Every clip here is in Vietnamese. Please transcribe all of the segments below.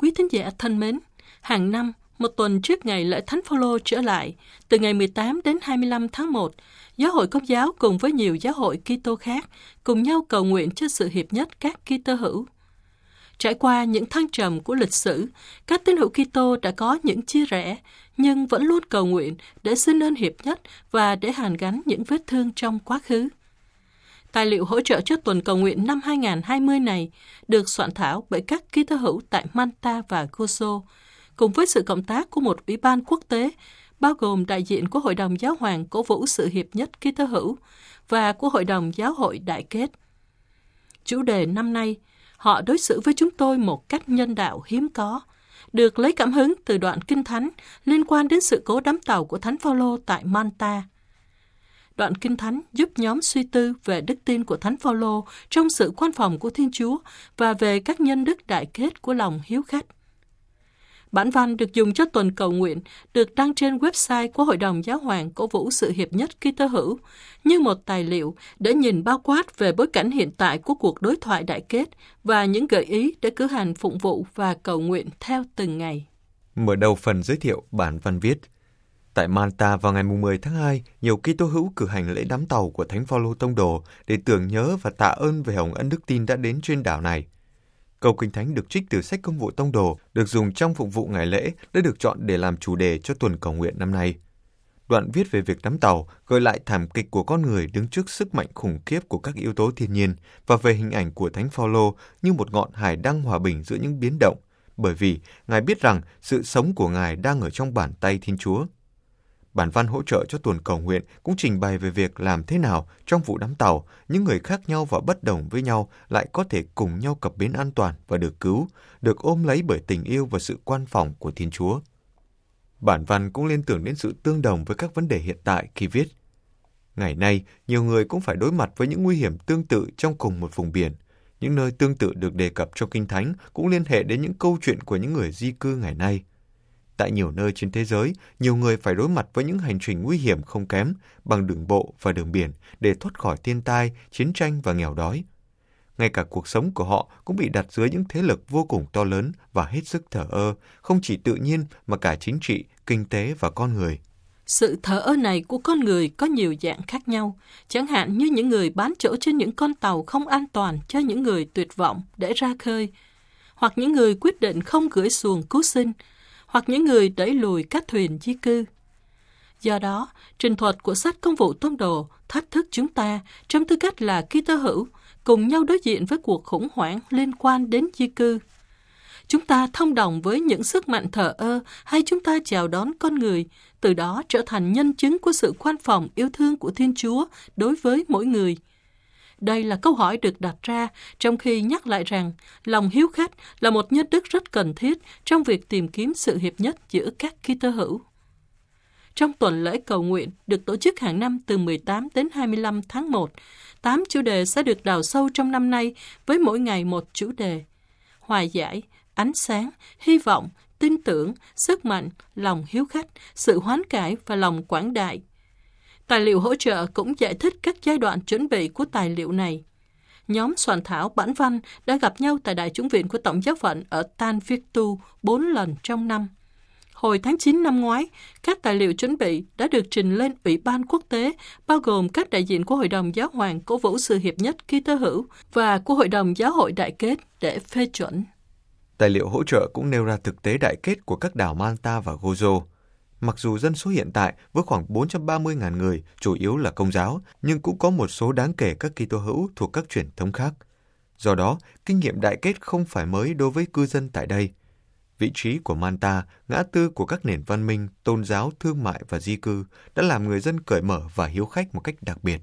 Quý thính giả thân mến, hàng năm, một tuần trước ngày lễ Thánh Phaolô trở lại, từ ngày 18 đến 25 tháng 1, Giáo hội Công giáo cùng với nhiều giáo hội Kitô khác cùng nhau cầu nguyện cho sự hiệp nhất các Kitô hữu. Trải qua những thăng trầm của lịch sử, các tín hữu Kitô đã có những chia rẽ, nhưng vẫn luôn cầu nguyện để xin ơn hiệp nhất và để hàn gắn những vết thương trong quá khứ. Tài liệu hỗ trợ cho tuần cầu nguyện năm 2020 này được soạn thảo bởi các ký tơ hữu tại Manta và Gozo, cùng với sự cộng tác của một ủy ban quốc tế, bao gồm đại diện của Hội đồng Giáo hoàng cổ vũ sự hiệp nhất ký tơ hữu và của Hội đồng Giáo hội Đại kết. Chủ đề năm nay, họ đối xử với chúng tôi một cách nhân đạo hiếm có, được lấy cảm hứng từ đoạn kinh thánh liên quan đến sự cố đắm tàu của Thánh Phaolô tại Manta – Đoạn Kinh Thánh giúp nhóm suy tư về đức tin của Thánh Phaolô trong sự quan phòng của Thiên Chúa và về các nhân đức đại kết của lòng hiếu khách. Bản văn được dùng cho tuần cầu nguyện được đăng trên website của Hội đồng Giáo hoàng cổ vũ sự hiệp nhất Kitô hữu như một tài liệu để nhìn bao quát về bối cảnh hiện tại của cuộc đối thoại đại kết và những gợi ý để cử hành phụng vụ và cầu nguyện theo từng ngày. Mở đầu phần giới thiệu bản văn viết Tại Malta vào ngày 10 tháng 2, nhiều Kitô hữu cử hành lễ đám tàu của Thánh Phaolô tông đồ để tưởng nhớ và tạ ơn về hồng ân đức tin đã đến trên đảo này. Câu Kinh Thánh được trích từ sách công vụ tông đồ, được dùng trong phục vụ ngày lễ, đã được chọn để làm chủ đề cho tuần cầu nguyện năm nay. Đoạn viết về việc đắm tàu gợi lại thảm kịch của con người đứng trước sức mạnh khủng khiếp của các yếu tố thiên nhiên và về hình ảnh của Thánh Phaolô như một ngọn hải đăng hòa bình giữa những biến động, bởi vì Ngài biết rằng sự sống của Ngài đang ở trong bàn tay Thiên Chúa. Bản văn hỗ trợ cho tuần cầu nguyện cũng trình bày về việc làm thế nào trong vụ đám tàu, những người khác nhau và bất đồng với nhau lại có thể cùng nhau cập bến an toàn và được cứu, được ôm lấy bởi tình yêu và sự quan phòng của Thiên Chúa. Bản văn cũng liên tưởng đến sự tương đồng với các vấn đề hiện tại khi viết. Ngày nay, nhiều người cũng phải đối mặt với những nguy hiểm tương tự trong cùng một vùng biển. Những nơi tương tự được đề cập trong Kinh Thánh cũng liên hệ đến những câu chuyện của những người di cư ngày nay. Tại nhiều nơi trên thế giới, nhiều người phải đối mặt với những hành trình nguy hiểm không kém bằng đường bộ và đường biển để thoát khỏi thiên tai, chiến tranh và nghèo đói. Ngay cả cuộc sống của họ cũng bị đặt dưới những thế lực vô cùng to lớn và hết sức thở ơ, không chỉ tự nhiên mà cả chính trị, kinh tế và con người. Sự thở ơ này của con người có nhiều dạng khác nhau, chẳng hạn như những người bán chỗ trên những con tàu không an toàn cho những người tuyệt vọng để ra khơi, hoặc những người quyết định không gửi xuồng cứu sinh, hoặc những người đẩy lùi các thuyền di cư. Do đó, trình thuật của sách công vụ tôn đồ thách thức chúng ta trong tư cách là ký tơ hữu cùng nhau đối diện với cuộc khủng hoảng liên quan đến di cư. Chúng ta thông đồng với những sức mạnh thờ ơ hay chúng ta chào đón con người, từ đó trở thành nhân chứng của sự khoan phòng yêu thương của Thiên Chúa đối với mỗi người – đây là câu hỏi được đặt ra trong khi nhắc lại rằng lòng hiếu khách là một nhân đức rất cần thiết trong việc tìm kiếm sự hiệp nhất giữa các Kitô hữu. Trong tuần lễ cầu nguyện được tổ chức hàng năm từ 18 đến 25 tháng 1, 8 chủ đề sẽ được đào sâu trong năm nay với mỗi ngày một chủ đề. Hòa giải, ánh sáng, hy vọng, tin tưởng, sức mạnh, lòng hiếu khách, sự hoán cải và lòng quảng đại Tài liệu hỗ trợ cũng giải thích các giai đoạn chuẩn bị của tài liệu này. Nhóm soạn thảo bản văn đã gặp nhau tại Đại chúng viện của Tổng giáo phận ở Tan Viết Tu bốn lần trong năm. Hồi tháng 9 năm ngoái, các tài liệu chuẩn bị đã được trình lên Ủy ban quốc tế, bao gồm các đại diện của Hội đồng Giáo hoàng cổ vũ sự hiệp nhất ký tơ hữu và của Hội đồng Giáo hội Đại kết để phê chuẩn. Tài liệu hỗ trợ cũng nêu ra thực tế đại kết của các đảo Malta và Gozo. Mặc dù dân số hiện tại với khoảng 430.000 người chủ yếu là công giáo, nhưng cũng có một số đáng kể các Kitô hữu thuộc các truyền thống khác. Do đó, kinh nghiệm đại kết không phải mới đối với cư dân tại đây. Vị trí của Manta, ngã tư của các nền văn minh, tôn giáo, thương mại và di cư đã làm người dân cởi mở và hiếu khách một cách đặc biệt.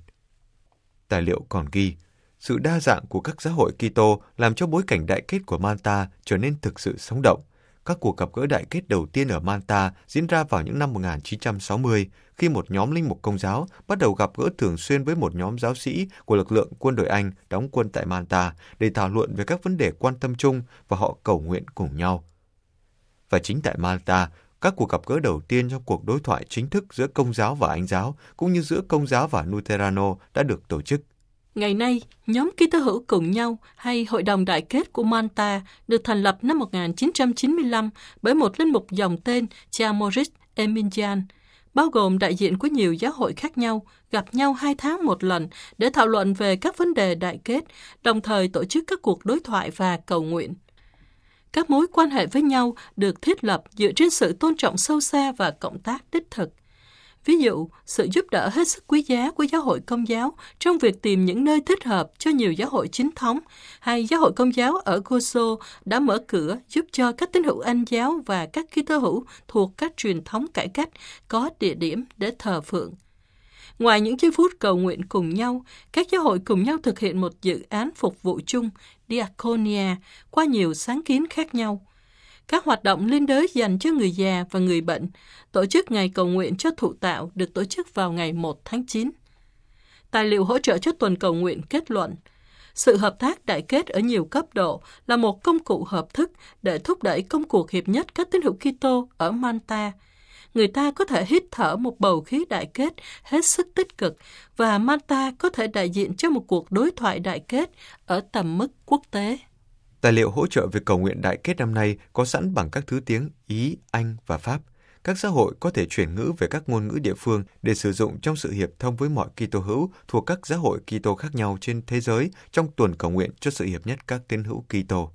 Tài liệu còn ghi, sự đa dạng của các giáo hội Kitô làm cho bối cảnh đại kết của Manta trở nên thực sự sống động – các cuộc gặp gỡ đại kết đầu tiên ở Manta diễn ra vào những năm 1960 khi một nhóm linh mục công giáo bắt đầu gặp gỡ thường xuyên với một nhóm giáo sĩ của lực lượng quân đội Anh đóng quân tại Manta để thảo luận về các vấn đề quan tâm chung và họ cầu nguyện cùng nhau. Và chính tại Malta, các cuộc gặp gỡ đầu tiên trong cuộc đối thoại chính thức giữa công giáo và Anh giáo cũng như giữa công giáo và Luterano đã được tổ chức. Ngày nay, nhóm Kitô hữu cùng nhau hay Hội đồng Đại kết của Manta được thành lập năm 1995 bởi một linh mục dòng tên cha Maurice Emilian, bao gồm đại diện của nhiều giáo hội khác nhau, gặp nhau hai tháng một lần để thảo luận về các vấn đề đại kết, đồng thời tổ chức các cuộc đối thoại và cầu nguyện. Các mối quan hệ với nhau được thiết lập dựa trên sự tôn trọng sâu xa và cộng tác đích thực – Ví dụ, sự giúp đỡ hết sức quý giá của giáo hội công giáo trong việc tìm những nơi thích hợp cho nhiều giáo hội chính thống, hay giáo hội công giáo ở Gozo đã mở cửa giúp cho các tín hữu Anh giáo và các Kitô hữu thuộc các truyền thống cải cách có địa điểm để thờ phượng. Ngoài những giây phút cầu nguyện cùng nhau, các giáo hội cùng nhau thực hiện một dự án phục vụ chung, Diaconia, qua nhiều sáng kiến khác nhau – các hoạt động liên đới dành cho người già và người bệnh, tổ chức ngày cầu nguyện cho thụ tạo được tổ chức vào ngày 1 tháng 9. Tài liệu hỗ trợ cho tuần cầu nguyện kết luận, sự hợp tác đại kết ở nhiều cấp độ là một công cụ hợp thức để thúc đẩy công cuộc hiệp nhất các tín hữu Kitô ở Manta. Người ta có thể hít thở một bầu khí đại kết hết sức tích cực và Manta có thể đại diện cho một cuộc đối thoại đại kết ở tầm mức quốc tế. Tài liệu hỗ trợ việc cầu nguyện đại kết năm nay có sẵn bằng các thứ tiếng Ý, Anh và Pháp. Các xã hội có thể chuyển ngữ về các ngôn ngữ địa phương để sử dụng trong sự hiệp thông với mọi Kitô hữu thuộc các giáo hội Kitô khác nhau trên thế giới trong tuần cầu nguyện cho sự hiệp nhất các tín hữu Kitô.